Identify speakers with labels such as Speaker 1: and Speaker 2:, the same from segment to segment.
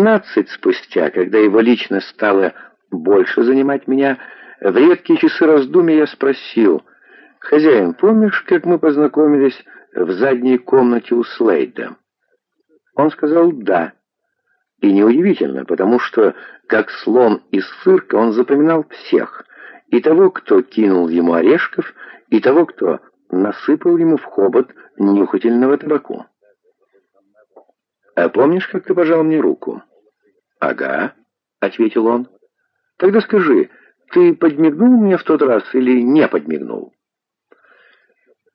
Speaker 1: пятнадцать спустя, когда его личность стала больше занимать меня, в редкие часы раздумий я спросил, «Хозяин, помнишь, как мы познакомились в задней комнате у Слейда?» Он сказал «да». И неудивительно, потому что, как слон из цирка, он запоминал всех. И того, кто кинул ему орешков, и того, кто насыпал ему в хобот нюхательного табаку. «А помнишь, как ты пожал мне руку?» «Ага», — ответил он. «Тогда скажи, ты подмигнул мне в тот раз или не подмигнул?»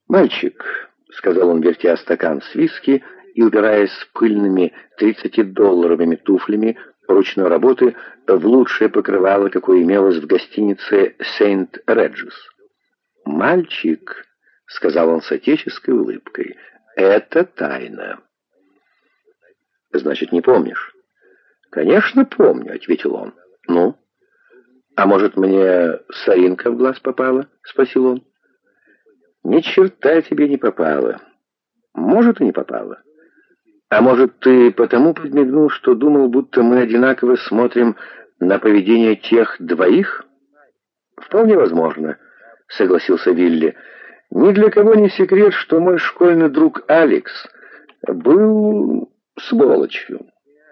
Speaker 1: «Мальчик», — сказал он, вертя стакан с виски и упираясь пыльными тридцатидолларовыми туфлями ручной работы в лучшее покрывало, какое имелось в гостинице «Сейнт-Реджис». «Мальчик», — сказал он с отеческой улыбкой, — «это тайна». «Значит, не помнишь?» «Конечно, помню», — ответил он. «Ну?» «А может, мне соринка в глаз попала?» — спросил он. «Ни черта тебе не попало. Может, и не попало. А может, ты потому подмигнул, что думал, будто мы одинаково смотрим на поведение тех двоих?» «Вполне возможно», — согласился Вилли. «Ни для кого не секрет, что мой школьный друг Алекс был сволочью.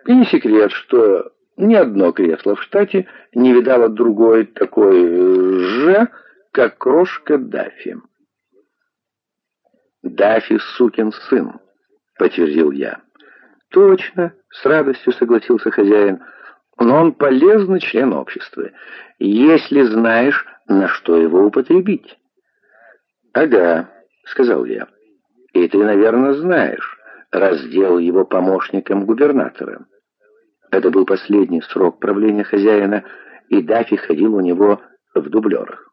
Speaker 1: И не секрет, что ни одно кресло в штате не видало другой такой же, как крошка Даффи. «Даффи сукин сын», — подтвердил я. «Точно», — с радостью согласился хозяин, — «но он полезный член общества, если знаешь, на что его употребить». «Ага», — сказал я, — «и ты, наверное, знаешь» раз сделал его помощником губернатора. Это был последний срок правления хозяина, и Даффи ходил у него в дублерах.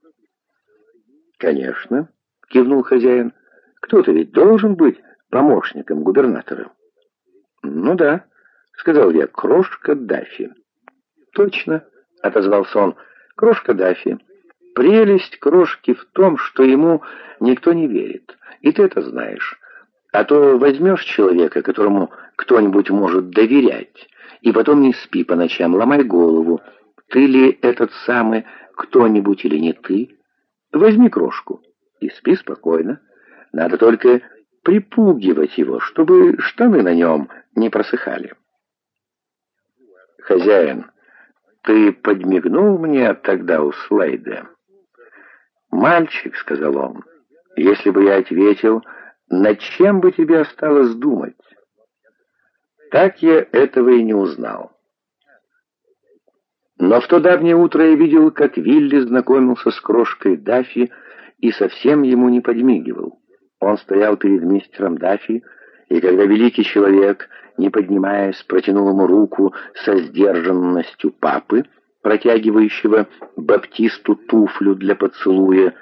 Speaker 1: «Конечно», — кивнул хозяин, — «кто-то ведь должен быть помощником губернатора». «Ну да», — сказал я, — «крошка Даффи». «Точно», — отозвался он, — «крошка Даффи». Прелесть крошки в том, что ему никто не верит, и ты это знаешь. А то возьмешь человека, которому кто-нибудь может доверять, и потом не спи по ночам, ломай голову. Ты ли этот самый кто-нибудь или не ты? Возьми крошку и спи спокойно. Надо только припугивать его, чтобы штаны на нем не просыхали. «Хозяин, ты подмигнул мне тогда у Слейда?» «Мальчик», — сказал он, — «если бы я ответил...» над чем бы тебе осталось думать? Так я этого и не узнал. Но в то давнее утро я видел, как Вилли знакомился с крошкой Даффи и совсем ему не подмигивал. Он стоял перед мистером Даффи, и когда великий человек, не поднимаясь, протянул ему руку со сдержанностью папы, протягивающего баптисту туфлю для поцелуя,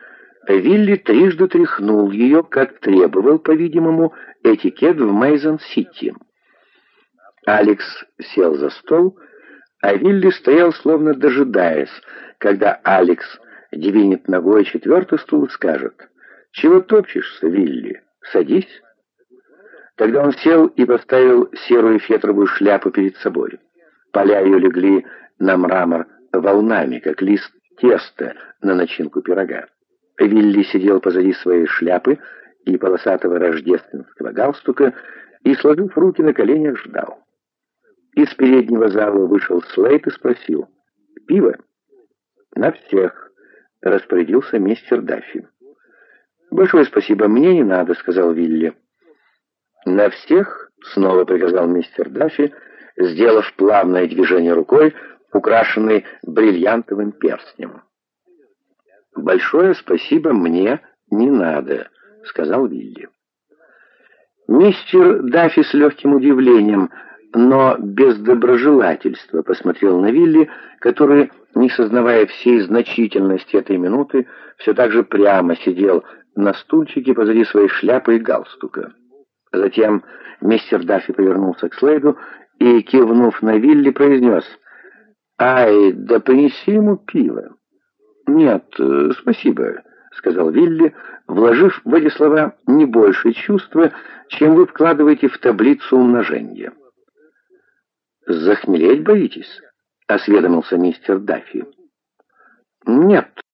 Speaker 1: Вилли трижды тряхнул ее, как требовал, по-видимому, этикет в Мейзон-Сити. Алекс сел за стол, а Вилли стоял, словно дожидаясь, когда Алекс двинет ногой четвертый стул и скажет «Чего топчешься, Вилли? Садись». Тогда он сел и поставил серую фетровую шляпу перед собой. Поля ее легли на мрамор волнами, как лист теста на начинку пирога. Вилли сидел позади своей шляпы и полосатого рождественского галстука и, сложив руки на коленях, ждал. Из переднего зала вышел Слейт и спросил «Пиво?» «На всех», — распорядился мистер Даффи. «Большое спасибо, мне не надо», — сказал Вилли. «На всех?» — снова приказал мистер Даффи, сделав плавное движение рукой, украшенной бриллиантовым перстнем. «Большое спасибо мне не надо», — сказал Вилли. Мистер Даффи с легким удивлением, но без доброжелательства посмотрел на Вилли, который, не сознавая всей значительности этой минуты, все так же прямо сидел на стульчике позади своей шляпы и галстука. Затем мистер Даффи повернулся к Слейду и, кивнув на Вилли, произнес «Ай, да принеси ему пиво». «Нет, э, спасибо», — сказал Вилли, вложив в эти слова не больше чувства, чем вы вкладываете в таблицу умножения. «Захмелеть боитесь?» — осведомился мистер Даффи. «Нет»,